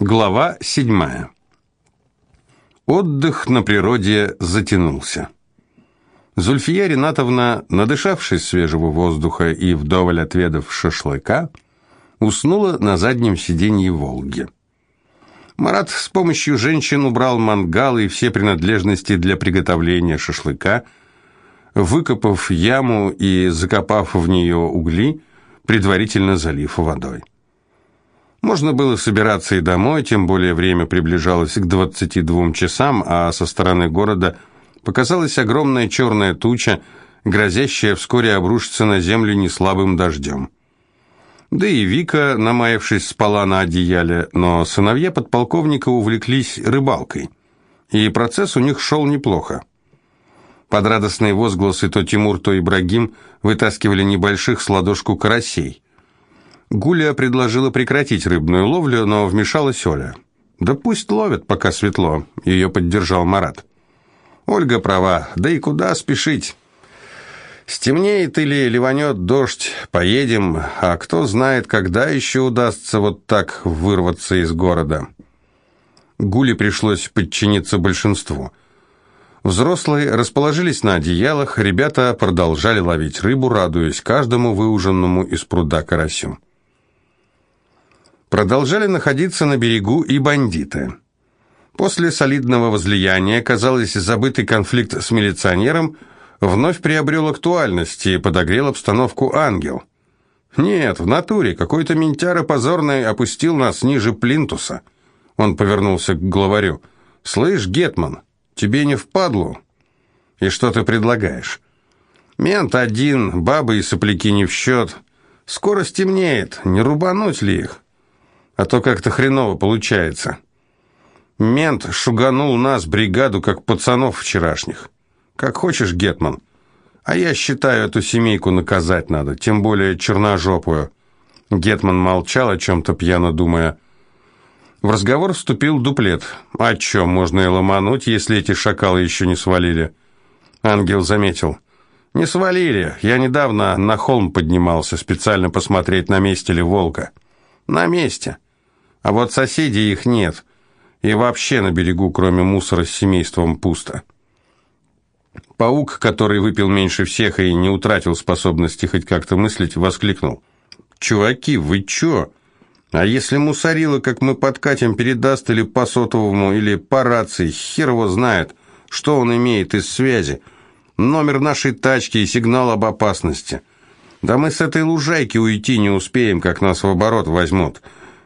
Глава седьмая. Отдых на природе затянулся. Зульфия Ринатовна, надышавшись свежего воздуха и вдоволь отведав шашлыка, уснула на заднем сиденье «Волги». Марат с помощью женщин убрал мангал и все принадлежности для приготовления шашлыка, выкопав яму и закопав в нее угли, предварительно залив водой. Можно было собираться и домой, тем более время приближалось к 22 часам, а со стороны города показалась огромная черная туча, грозящая вскоре обрушиться на землю неслабым дождем. Да и Вика, намаявшись, спала на одеяле, но сыновья подполковника увлеклись рыбалкой, и процесс у них шел неплохо. Под радостные возгласы то Тимур, то Ибрагим вытаскивали небольших с ладошку карасей – Гуля предложила прекратить рыбную ловлю, но вмешалась Оля. «Да пусть ловят, пока светло», — ее поддержал Марат. «Ольга права, да и куда спешить?» Стемнеет или ливанет дождь, поедем, а кто знает, когда еще удастся вот так вырваться из города. Гуле пришлось подчиниться большинству. Взрослые расположились на одеялах, ребята продолжали ловить рыбу, радуясь каждому выуженному из пруда карасю. Продолжали находиться на берегу и бандиты. После солидного возлияния, казалось, забытый конфликт с милиционером вновь приобрел актуальность и подогрел обстановку ангел. Нет, в натуре какой-то ментяра позорный опустил нас ниже плинтуса. Он повернулся к главарю. «Слышь, Гетман, тебе не впадлу? И что ты предлагаешь?» «Мент один, бабы и сопляки не в счет. Скоро стемнеет, не рубануть ли их?» А то как-то хреново получается. Мент шуганул нас, бригаду, как пацанов вчерашних. Как хочешь, Гетман. А я считаю, эту семейку наказать надо, тем более черножопую. Гетман молчал, о чем-то пьяно думая. В разговор вступил дуплет. А че, можно и ломануть, если эти шакалы еще не свалили? Ангел заметил. Не свалили. Я недавно на холм поднимался, специально посмотреть, на месте ли волка. На месте. А вот соседей их нет. И вообще на берегу, кроме мусора с семейством, пусто. Паук, который выпил меньше всех и не утратил способности хоть как-то мыслить, воскликнул. «Чуваки, вы чё? А если мусорила, как мы подкатим, передаст или по сотовому, или по рации, хер его знает, что он имеет из связи? Номер нашей тачки и сигнал об опасности. Да мы с этой лужайки уйти не успеем, как нас в оборот возьмут».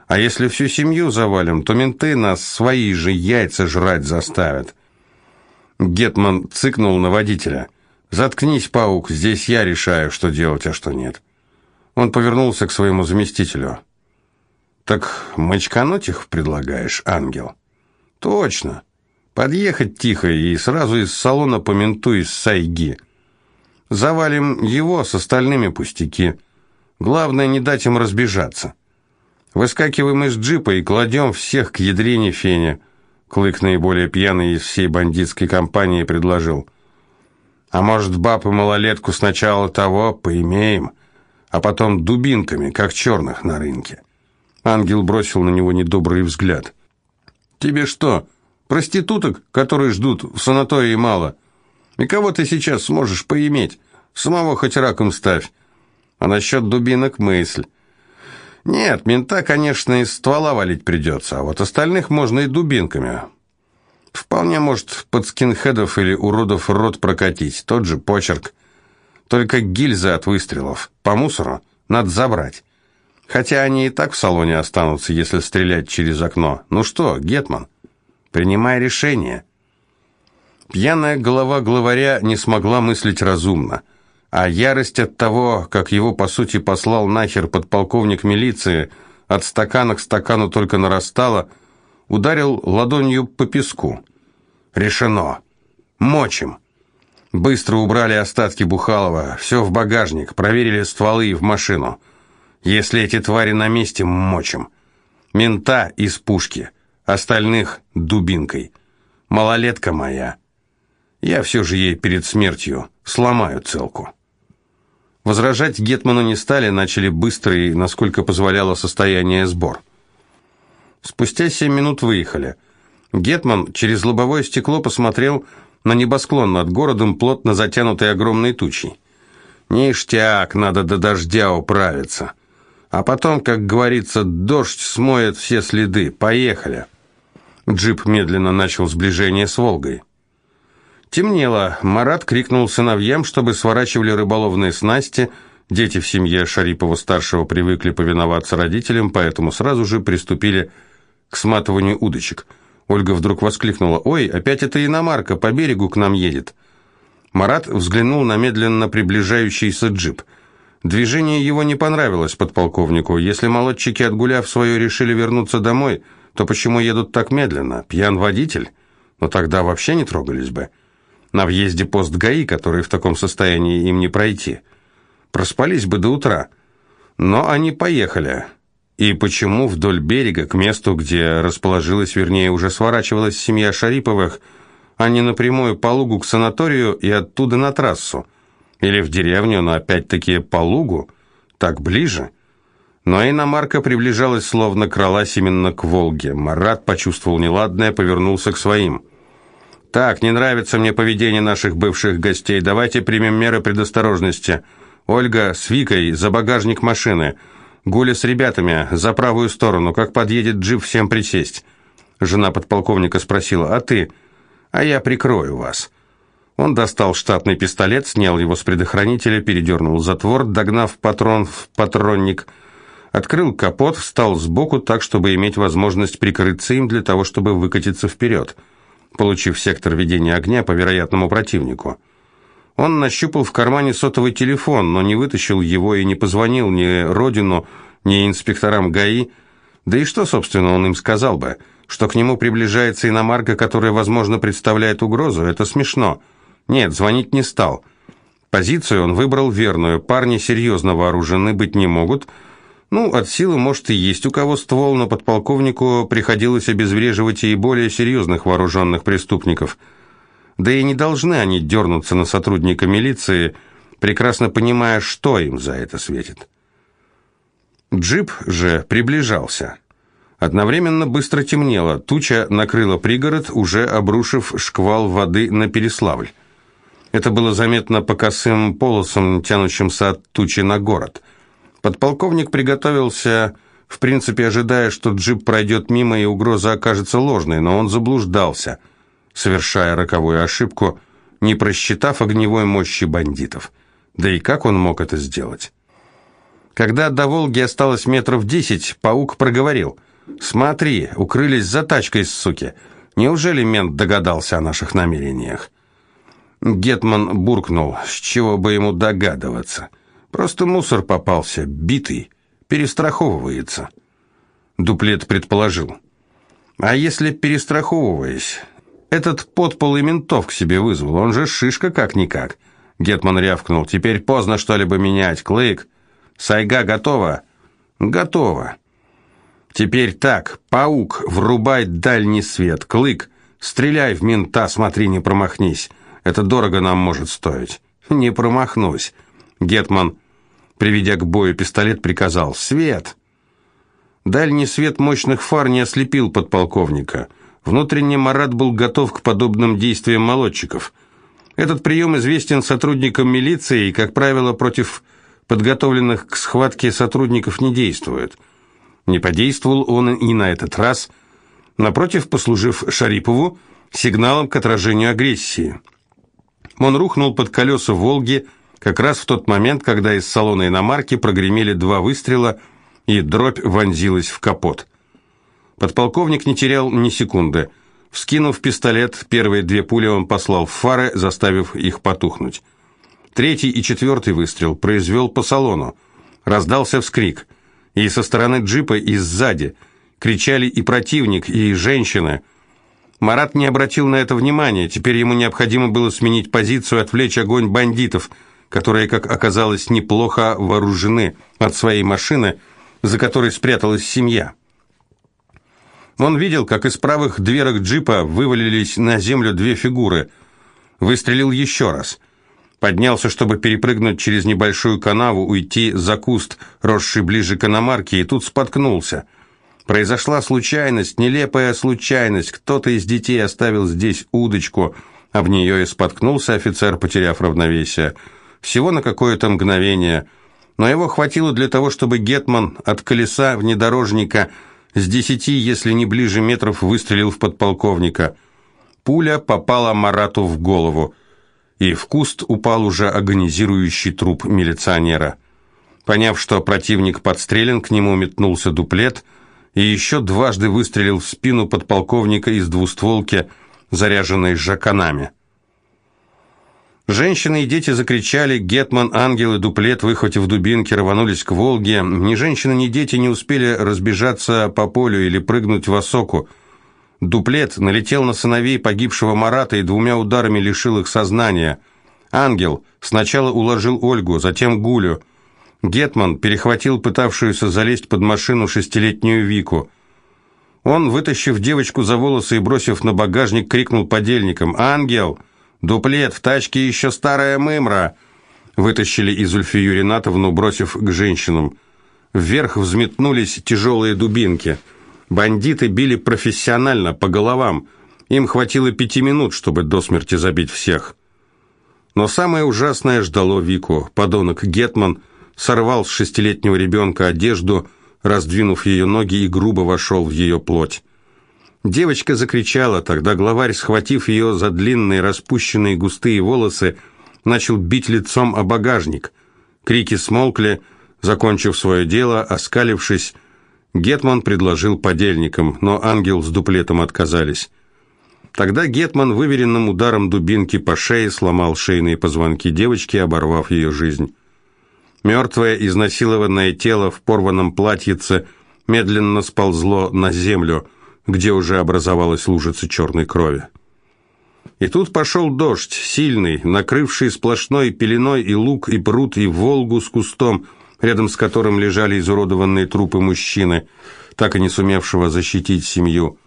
А если всю семью завалим, то менты нас свои же яйца жрать заставят. Гетман цыкнул на водителя. «Заткнись, паук, здесь я решаю, что делать, а что нет». Он повернулся к своему заместителю. «Так мочкануть их предлагаешь, ангел?» «Точно. Подъехать тихо и сразу из салона по менту из сайги. Завалим его с остальными пустяки. Главное, не дать им разбежаться». Выскакиваем из джипа и кладем всех к ядрине фене. Клык, наиболее пьяный из всей бандитской компании, предложил. А может, баб и малолетку сначала того поимеем, а потом дубинками, как черных на рынке. Ангел бросил на него недобрый взгляд. «Тебе что, проституток, которые ждут в санатории, мало? И кого ты сейчас сможешь поиметь? Самого хоть раком ставь. А насчет дубинок мысль. Нет, мента, конечно, из ствола валить придется, а вот остальных можно и дубинками. Вполне может под скинхедов или уродов рот прокатить, тот же почерк. Только гильзы от выстрелов по мусору надо забрать. Хотя они и так в салоне останутся, если стрелять через окно. Ну что, Гетман, принимай решение. Пьяная голова главаря не смогла мыслить разумно – а ярость от того, как его, по сути, послал нахер подполковник милиции, от стакана к стакану только нарастала, ударил ладонью по песку. Решено. Мочим. Быстро убрали остатки Бухалова, все в багажник, проверили стволы и в машину. Если эти твари на месте, мочим. Мента из пушки, остальных дубинкой. Малолетка моя. Я все же ей перед смертью сломаю целку. Возражать Гетману не стали, начали быстрый, насколько позволяло состояние, сбор. Спустя семь минут выехали. Гетман через лобовое стекло посмотрел на небосклон над городом, плотно затянутый огромной тучей. Ништяк, надо до дождя управиться. А потом, как говорится, дождь смоет все следы. Поехали. Джип медленно начал сближение с Волгой. Темнело. Марат крикнул сыновьям, чтобы сворачивали рыболовные снасти. Дети в семье Шарипова-старшего привыкли повиноваться родителям, поэтому сразу же приступили к сматыванию удочек. Ольга вдруг воскликнула, «Ой, опять эта иномарка по берегу к нам едет». Марат взглянул на медленно приближающийся джип. Движение его не понравилось подполковнику. Если молодчики, отгуляв свое, решили вернуться домой, то почему едут так медленно? Пьян водитель? Но тогда вообще не трогались бы. На въезде пост ГАИ, который в таком состоянии им не пройти. Проспались бы до утра. Но они поехали. И почему вдоль берега, к месту, где расположилась, вернее, уже сворачивалась семья Шариповых, а не напрямую по лугу к санаторию и оттуда на трассу. Или в деревню, но опять-таки по лугу, так ближе. Но иномарка приближалась, словно кралась именно к Волге. Марат почувствовал неладное, повернулся к своим. «Так, не нравится мне поведение наших бывших гостей. Давайте примем меры предосторожности. Ольга с Викой за багажник машины. Гуля с ребятами за правую сторону. Как подъедет джип, всем присесть». Жена подполковника спросила, «А ты?» а я прикрою вас». Он достал штатный пистолет, снял его с предохранителя, передернул затвор, догнав патрон в патронник, открыл капот, встал сбоку так, чтобы иметь возможность прикрыться им для того, чтобы выкатиться вперед, получив сектор ведения огня по вероятному противнику. Он нащупал в кармане сотовый телефон, но не вытащил его и не позвонил ни Родину, ни инспекторам ГАИ, да и что, собственно, он им сказал бы – что к нему приближается иномарка, которая, возможно, представляет угрозу, это смешно. Нет, звонить не стал. Позицию он выбрал верную. Парни серьезно вооружены быть не могут. Ну, от силы, может, и есть у кого ствол, но подполковнику приходилось обезвреживать и более серьезных вооруженных преступников. Да и не должны они дернуться на сотрудника милиции, прекрасно понимая, что им за это светит. Джип же приближался. Одновременно быстро темнело, туча накрыла пригород, уже обрушив шквал воды на Переславль. Это было заметно по косым полосам, тянущимся от тучи на город. Подполковник приготовился, в принципе, ожидая, что джип пройдет мимо и угроза окажется ложной, но он заблуждался, совершая роковую ошибку, не просчитав огневой мощи бандитов. Да и как он мог это сделать? Когда до Волги осталось метров десять, паук проговорил – «Смотри, укрылись за тачкой, суки. Неужели мент догадался о наших намерениях?» Гетман буркнул, с чего бы ему догадываться. Просто мусор попался, битый, перестраховывается. Дуплет предположил. «А если, перестраховываясь, этот подпол и ментов к себе вызвал, он же шишка как-никак». Гетман рявкнул. «Теперь поздно что-либо менять. Клык, сайга готова?» «Готова». Теперь так, паук, врубай дальний свет. Клык, стреляй в мента, смотри, не промахнись. Это дорого нам может стоить. Не промахнусь. Гетман, приведя к бою пистолет, приказал «Свет!». Дальний свет мощных фар не ослепил подполковника. Внутренне Марат был готов к подобным действиям молодчиков. Этот прием известен сотрудникам милиции и, как правило, против подготовленных к схватке сотрудников не действует – не подействовал он и на этот раз, напротив, послужив Шарипову сигналом к отражению агрессии. Он рухнул под колеса «Волги» как раз в тот момент, когда из салона иномарки прогремели два выстрела, и дробь вонзилась в капот. Подполковник не терял ни секунды. Вскинув пистолет, первые две пули он послал в фары, заставив их потухнуть. Третий и четвертый выстрел произвел по салону. Раздался вскрик и со стороны джипа, и сзади. Кричали и противник, и женщины. Марат не обратил на это внимания, теперь ему необходимо было сменить позицию, отвлечь огонь бандитов, которые, как оказалось, неплохо вооружены от своей машины, за которой спряталась семья. Он видел, как из правых дверок джипа вывалились на землю две фигуры. Выстрелил еще раз – Поднялся, чтобы перепрыгнуть через небольшую канаву, уйти за куст, росший ближе к иномарке, и тут споткнулся. Произошла случайность, нелепая случайность. Кто-то из детей оставил здесь удочку. Об нее и споткнулся офицер, потеряв равновесие. Всего на какое-то мгновение. Но его хватило для того, чтобы Гетман от колеса внедорожника с десяти, если не ближе метров, выстрелил в подполковника. Пуля попала Марату в голову, и в куст упал уже агонизирующий труп милиционера. Поняв, что противник подстрелен, к нему метнулся дуплет и еще дважды выстрелил в спину подполковника из двустволки, заряженной жаканами. Женщины и дети закричали, Гетман, Ангел и Дуплет, выхватив дубинки, рванулись к Волге. Ни женщины, ни дети не успели разбежаться по полю или прыгнуть в осоку. Дуплет налетел на сыновей погибшего Марата и двумя ударами лишил их сознания. Ангел сначала уложил Ольгу, затем Гулю. Гетман перехватил пытавшуюся залезть под машину шестилетнюю Вику. Он, вытащив девочку за волосы и бросив на багажник, крикнул подельникам «Ангел! Дуплет, в тачке еще старая мымра!» Вытащили из Ульфию Ринатовну, бросив к женщинам. Вверх взметнулись тяжелые дубинки. Бандиты били профессионально, по головам. Им хватило пяти минут, чтобы до смерти забить всех. Но самое ужасное ждало Вику. Подонок Гетман – сорвал с шестилетнего ребенка одежду, раздвинув ее ноги и грубо вошел в ее плоть. Девочка закричала, тогда главарь, схватив ее за длинные распущенные густые волосы, начал бить лицом о багажник. Крики смолкли, закончив свое дело, оскалившись, Гетман предложил подельникам, но ангел с дуплетом отказались. Тогда Гетман выверенным ударом дубинки по шее сломал шейные позвонки девочки, оборвав ее жизнь. Мертвое изнасилованное тело в порванном платьице медленно сползло на землю, где уже образовалась лужица черной крови. И тут пошел дождь, сильный, накрывший сплошной пеленой и луг, и пруд, и Волгу с кустом, рядом с которым лежали изуродованные трупы мужчины, так и не сумевшего защитить семью,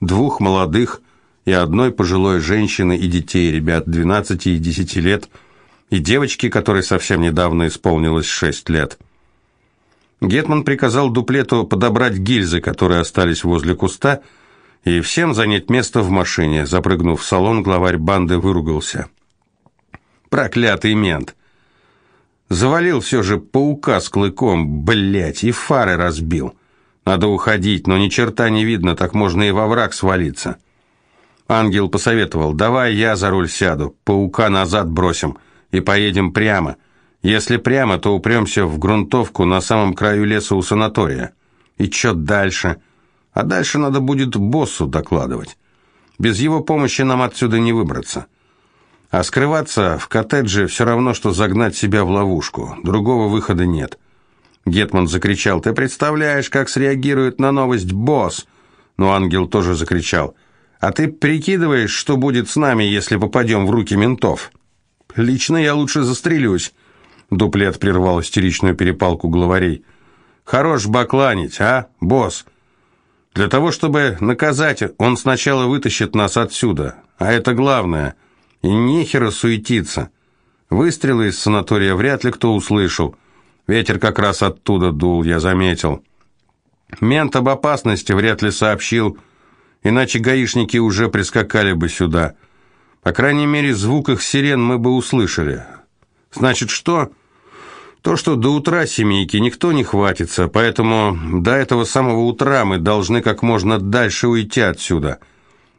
двух молодых и одной пожилой женщины и детей, ребят 12 и 10 лет – и девочки, которой совсем недавно исполнилось шесть лет. Гетман приказал дуплету подобрать гильзы, которые остались возле куста, и всем занять место в машине. Запрыгнув в салон, главарь банды выругался. «Проклятый мент!» Завалил все же паука с клыком, блять, и фары разбил. Надо уходить, но ни черта не видно, так можно и во враг свалиться. Ангел посоветовал, давай я за руль сяду, паука назад бросим и поедем прямо. Если прямо, то упремся в грунтовку на самом краю леса у санатория. И что дальше? А дальше надо будет боссу докладывать. Без его помощи нам отсюда не выбраться. А скрываться в коттедже все равно, что загнать себя в ловушку. Другого выхода нет. Гетман закричал, «Ты представляешь, как среагирует на новость босс?» Но ангел тоже закричал, «А ты прикидываешь, что будет с нами, если попадем в руки ментов?» Лично я лучше застрелюсь. Дуплет прервал истеричную перепалку главарей. Хорош бакланить, а, босс? Для того, чтобы наказать, он сначала вытащит нас отсюда. А это главное. И нехера суетиться. Выстрелы из санатория вряд ли кто услышал. Ветер как раз оттуда дул, я заметил. Мент об опасности вряд ли сообщил, иначе гаишники уже прискакали бы сюда. По крайней мере, звук их сирен мы бы услышали. Значит, что? То, что до утра семейки никто не хватится, поэтому до этого самого утра мы должны как можно дальше уйти отсюда.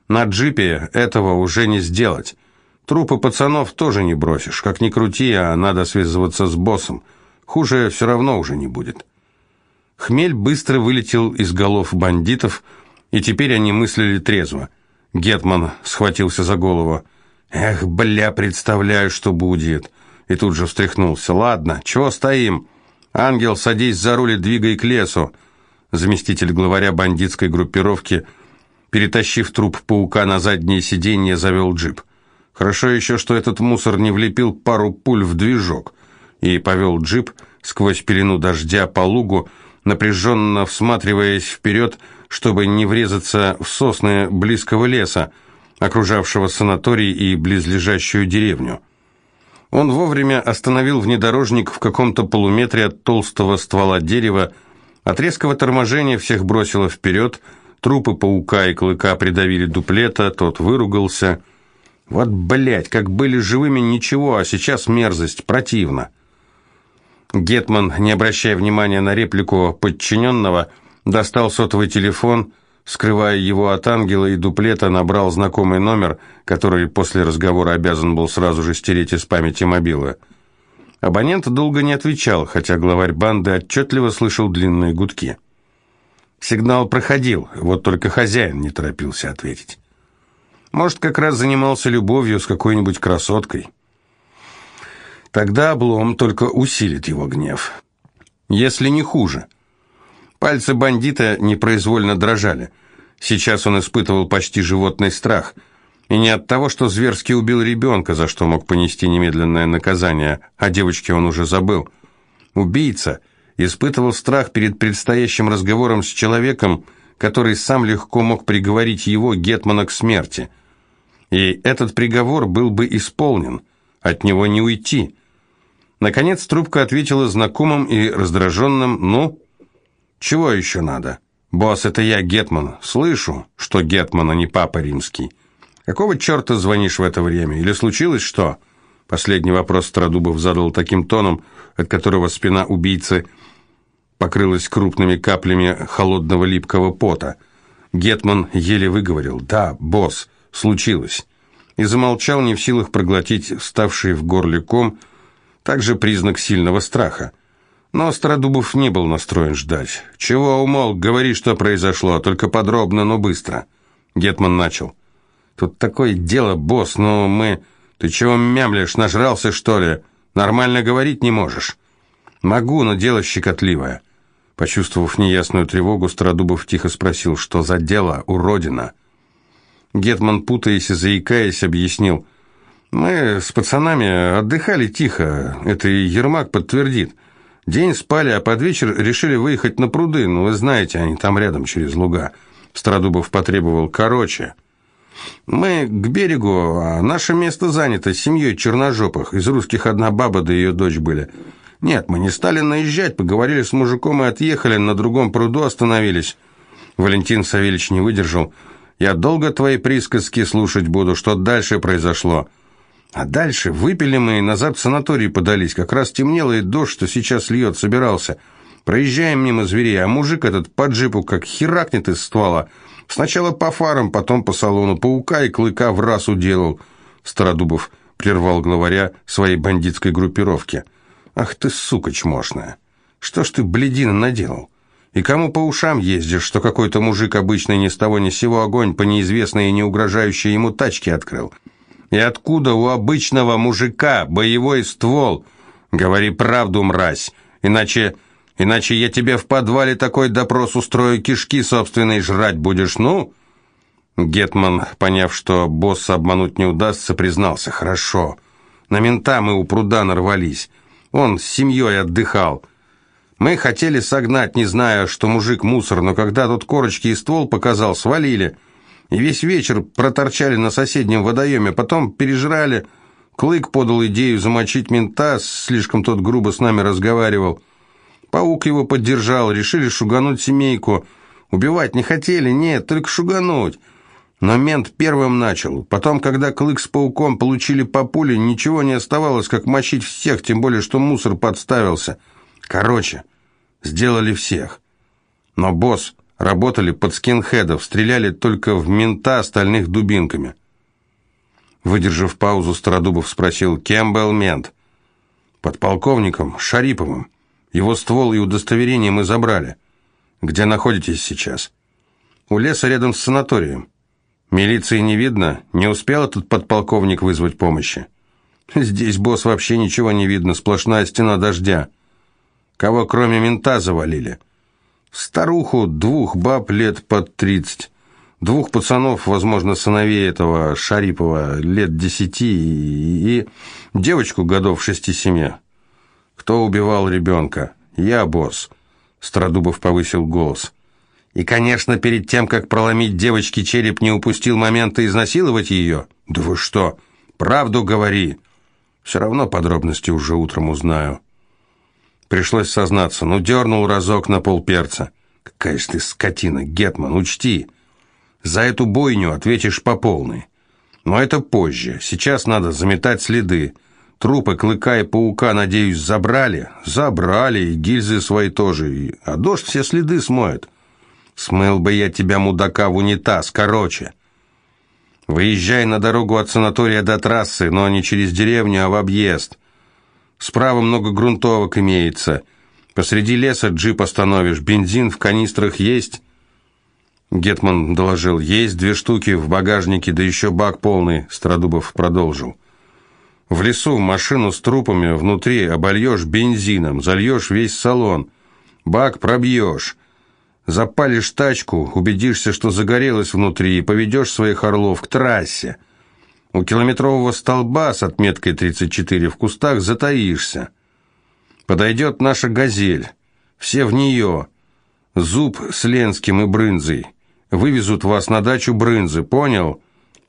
На джипе этого уже не сделать. Трупы пацанов тоже не бросишь. Как ни крути, а надо связываться с боссом. Хуже все равно уже не будет. Хмель быстро вылетел из голов бандитов, и теперь они мыслили трезво. Гетман схватился за голову. Эх, бля, представляю, что будет. И тут же встряхнулся. Ладно, чего стоим? Ангел, садись за руль и двигай к лесу. Заместитель главаря бандитской группировки, перетащив труп паука на заднее сиденье, завел джип. Хорошо еще, что этот мусор не влепил пару пуль в движок и повел джип сквозь пелену дождя по лугу, напряженно всматриваясь вперед, чтобы не врезаться в сосны близкого леса, окружавшего санаторий и близлежащую деревню. Он вовремя остановил внедорожник в каком-то полуметре от толстого ствола дерева, От резкого торможения всех бросило вперед, трупы паука и клыка придавили дуплета, тот выругался. Вот, блядь, как были живыми ничего, а сейчас мерзость, противно. Гетман, не обращая внимания на реплику подчиненного, достал сотовый телефон, скрывая его от ангела и дуплета, набрал знакомый номер, который после разговора обязан был сразу же стереть из памяти мобилы. Абонент долго не отвечал, хотя главарь банды отчетливо слышал длинные гудки. Сигнал проходил, вот только хозяин не торопился ответить. Может, как раз занимался любовью с какой-нибудь красоткой. Тогда облом только усилит его гнев. Если не хуже. Пальцы бандита непроизвольно дрожали. Сейчас он испытывал почти животный страх. И не от того, что зверски убил ребенка, за что мог понести немедленное наказание, а девочке он уже забыл. Убийца испытывал страх перед предстоящим разговором с человеком, который сам легко мог приговорить его, Гетмана, к смерти. И этот приговор был бы исполнен, от него не уйти. Наконец трубка ответила знакомым и раздраженным «Ну?» «Чего еще надо?» «Босс, это я, Гетман. Слышу, что Гетман, а не Папа Римский. Какого черта звонишь в это время? Или случилось что?» Последний вопрос Страдубов задал таким тоном, от которого спина убийцы покрылась крупными каплями холодного липкого пота. Гетман еле выговорил «Да, босс, случилось» и замолчал, не в силах проглотить ставший в горле ком, также признак сильного страха. Но Стародубов не был настроен ждать. «Чего умолк? Говори, что произошло, только подробно, но быстро». Гетман начал. «Тут такое дело, босс, но мы... Ты чего мямлишь, нажрался, что ли? Нормально говорить не можешь?» «Могу, но дело щекотливое». Почувствовав неясную тревогу, Стародубов тихо спросил, что за дело, уродина? Гетман, путаясь и заикаясь, объяснил – мы с пацанами отдыхали тихо, это и Ермак подтвердит. День спали, а под вечер решили выехать на пруды, ну вы знаете, они там рядом через луга. Страдубов потребовал короче. Мы к берегу, а наше место занято семьей черножопых. Из русских одна баба да ее дочь были. Нет, мы не стали наезжать, поговорили с мужиком и отъехали, на другом пруду остановились. Валентин Савельевич не выдержал. Я долго твои присказки слушать буду, что дальше произошло. А дальше выпили мы и назад в санаторий подались. Как раз темнело, и дождь, что сейчас льет, собирался. Проезжаем мимо зверей, а мужик этот по джипу как херакнет из ствола. Сначала по фарам, потом по салону. Паука и клыка в раз уделал. Стародубов прервал главаря своей бандитской группировки. «Ах ты, сука чмошная! Что ж ты, бледина, наделал? И кому по ушам ездишь, что какой-то мужик обычный ни с того ни сего огонь по неизвестной и не угрожающей ему тачке открыл?» И откуда у обычного мужика боевой ствол? Говори правду, мразь, иначе... Иначе я тебе в подвале такой допрос устрою, кишки собственные жрать будешь, ну?» Гетман, поняв, что босса обмануть не удастся, признался. «Хорошо. На мента мы у пруда нарвались. Он с семьей отдыхал. Мы хотели согнать, не зная, что мужик мусор, но когда тот корочки и ствол показал, свалили и весь вечер проторчали на соседнем водоеме, потом пережрали. Клык подал идею замочить мента, слишком тот грубо с нами разговаривал. Паук его поддержал, решили шугануть семейку. Убивать не хотели, нет, только шугануть. Но мент первым начал. Потом, когда Клык с Пауком получили по пуле, ничего не оставалось, как мочить всех, тем более, что мусор подставился. Короче, сделали всех. Но босс Работали под скинхедов, стреляли только в мента остальных дубинками. Выдержав паузу, Стародубов спросил, кем был мент? Подполковником Шариповым. Его ствол и удостоверение мы забрали. Где находитесь сейчас? У леса рядом с санаторием. Милиции не видно, не успел этот подполковник вызвать помощи. Здесь, босс, вообще ничего не видно, сплошная стена дождя. Кого кроме мента завалили? Старуху, двух баб лет под тридцать, двух пацанов, возможно, сыновей этого Шарипова, лет десяти, и, и девочку годов шести-семи. Кто убивал ребенка? Я, босс. Страдубов повысил голос. И, конечно, перед тем, как проломить девочке череп, не упустил момента изнасиловать ее? Да вы что? Правду говори. Все равно подробности уже утром узнаю. Пришлось сознаться. Ну, дернул разок на полперца. Какая ж ты скотина, Гетман, учти. За эту бойню ответишь по полной. Но это позже. Сейчас надо заметать следы. Трупы клыка и паука, надеюсь, забрали? Забрали, и гильзы свои тоже. А дождь все следы смоет. Смыл бы я тебя, мудака, в унитаз, короче. Выезжай на дорогу от санатория до трассы, но не через деревню, а в объезд. Справа много грунтовок имеется. Посреди леса джип остановишь. Бензин в канистрах есть?» Гетман доложил. «Есть две штуки в багажнике, да еще бак полный», — Страдубов продолжил. «В лесу машину с трупами внутри обольешь бензином, зальешь весь салон. Бак пробьешь. Запалишь тачку, убедишься, что загорелось внутри, и поведешь своих орлов к трассе. У километрового столба с отметкой 34 в кустах затаишься. Подойдет наша «Газель». Все в нее. Зуб с Ленским и Брынзой. Вывезут вас на дачу Брынзы, понял?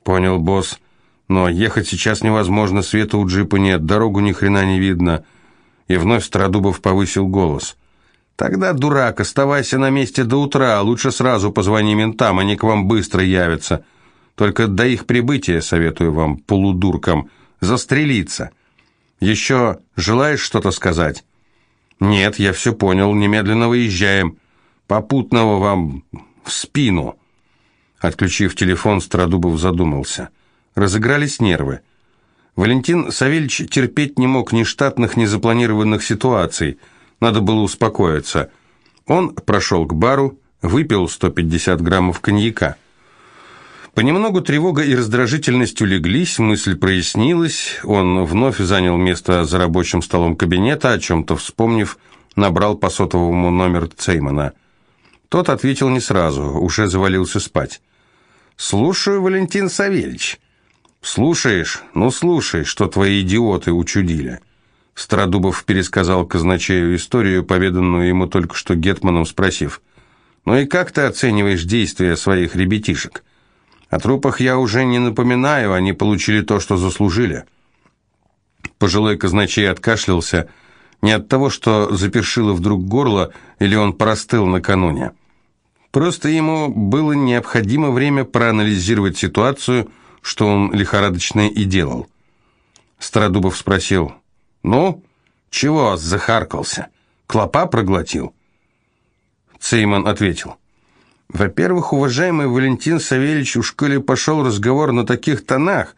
Понял, босс. Но ехать сейчас невозможно, света у джипа нет, дорогу ни хрена не видно. И вновь Стародубов повысил голос. Тогда, дурак, оставайся на месте до утра, а лучше сразу позвони ментам, они к вам быстро явятся. Только до их прибытия советую вам, полудуркам, застрелиться. Еще желаешь что-то сказать? Нет, я все понял, немедленно выезжаем. Попутного вам в спину. Отключив телефон, Стародубов задумался. Разыгрались нервы. Валентин Савельевич терпеть не мог ни штатных, ни запланированных ситуаций – надо было успокоиться. Он прошел к бару, выпил 150 граммов коньяка. Понемногу тревога и раздражительность улеглись, мысль прояснилась, он вновь занял место за рабочим столом кабинета, о чем-то вспомнив, набрал по сотовому номер Цеймана. Тот ответил не сразу, уже завалился спать. «Слушаю, Валентин Савельевич». «Слушаешь? Ну, слушай, что твои идиоты учудили». Стародубов пересказал казначею историю, поведанную ему только что Гетманом, спросив, «Ну и как ты оцениваешь действия своих ребятишек? О трупах я уже не напоминаю, они получили то, что заслужили». Пожилой казначей откашлялся не от того, что запершило вдруг горло, или он простыл накануне. Просто ему было необходимо время проанализировать ситуацию, что он лихорадочно и делал. Стародубов спросил, «Ну, чего захаркался? Клопа проглотил?» Цейман ответил. «Во-первых, уважаемый Валентин Савельевич, у школе пошел разговор на таких тонах.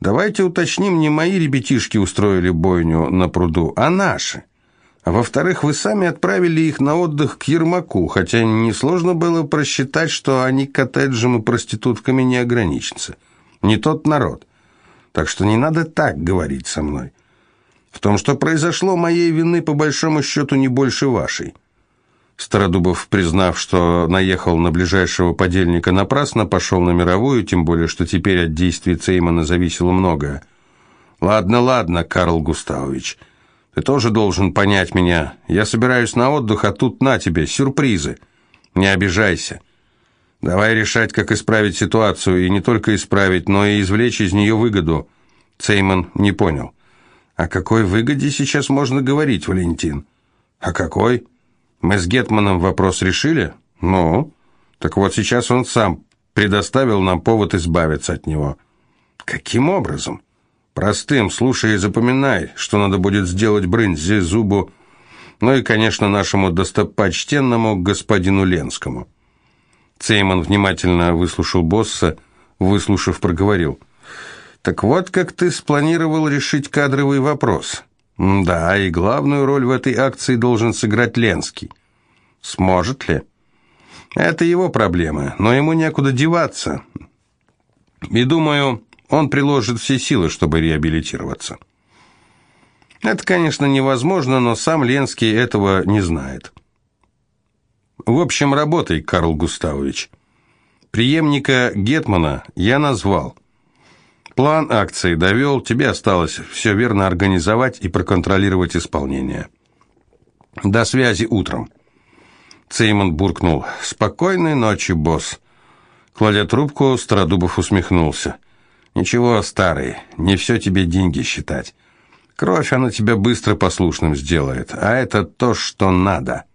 Давайте уточним, не мои ребятишки устроили бойню на пруду, а наши. А во-вторых, вы сами отправили их на отдых к Ермаку, хотя несложно было просчитать, что они коттеджем и проститутками не ограничатся. Не тот народ. Так что не надо так говорить со мной». В том, что произошло, моей вины по большому счету не больше вашей. Стародубов, признав, что наехал на ближайшего подельника напрасно, пошел на мировую, тем более, что теперь от действий Цеймана зависело многое. «Ладно, ладно, Карл Густавович, ты тоже должен понять меня. Я собираюсь на отдых, а тут на тебе, сюрпризы. Не обижайся. Давай решать, как исправить ситуацию, и не только исправить, но и извлечь из нее выгоду». Цейман не понял. О какой выгоде сейчас можно говорить, Валентин? О какой? Мы с Гетманом вопрос решили? Ну, так вот сейчас он сам предоставил нам повод избавиться от него. Каким образом? Простым, слушай и запоминай, что надо будет сделать Брынзе, Зубу, ну и, конечно, нашему достопочтенному господину Ленскому. Цейман внимательно выслушал босса, выслушав, проговорил – так вот, как ты спланировал решить кадровый вопрос. Да, и главную роль в этой акции должен сыграть Ленский. Сможет ли? Это его проблема, но ему некуда деваться. И думаю, он приложит все силы, чтобы реабилитироваться. Это, конечно, невозможно, но сам Ленский этого не знает. В общем, работай, Карл Густавович. Приемника Гетмана я назвал. План акции довел, тебе осталось все верно организовать и проконтролировать исполнение. До связи утром. Цеймон буркнул. «Спокойной ночи, босс». Кладя трубку, Стародубов усмехнулся. «Ничего, старый, не все тебе деньги считать. Кровь она тебя быстро послушным сделает, а это то, что надо.